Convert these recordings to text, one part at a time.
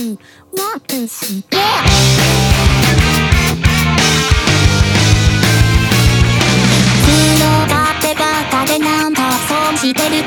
「黒がてがかでなんだんしてる」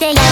でや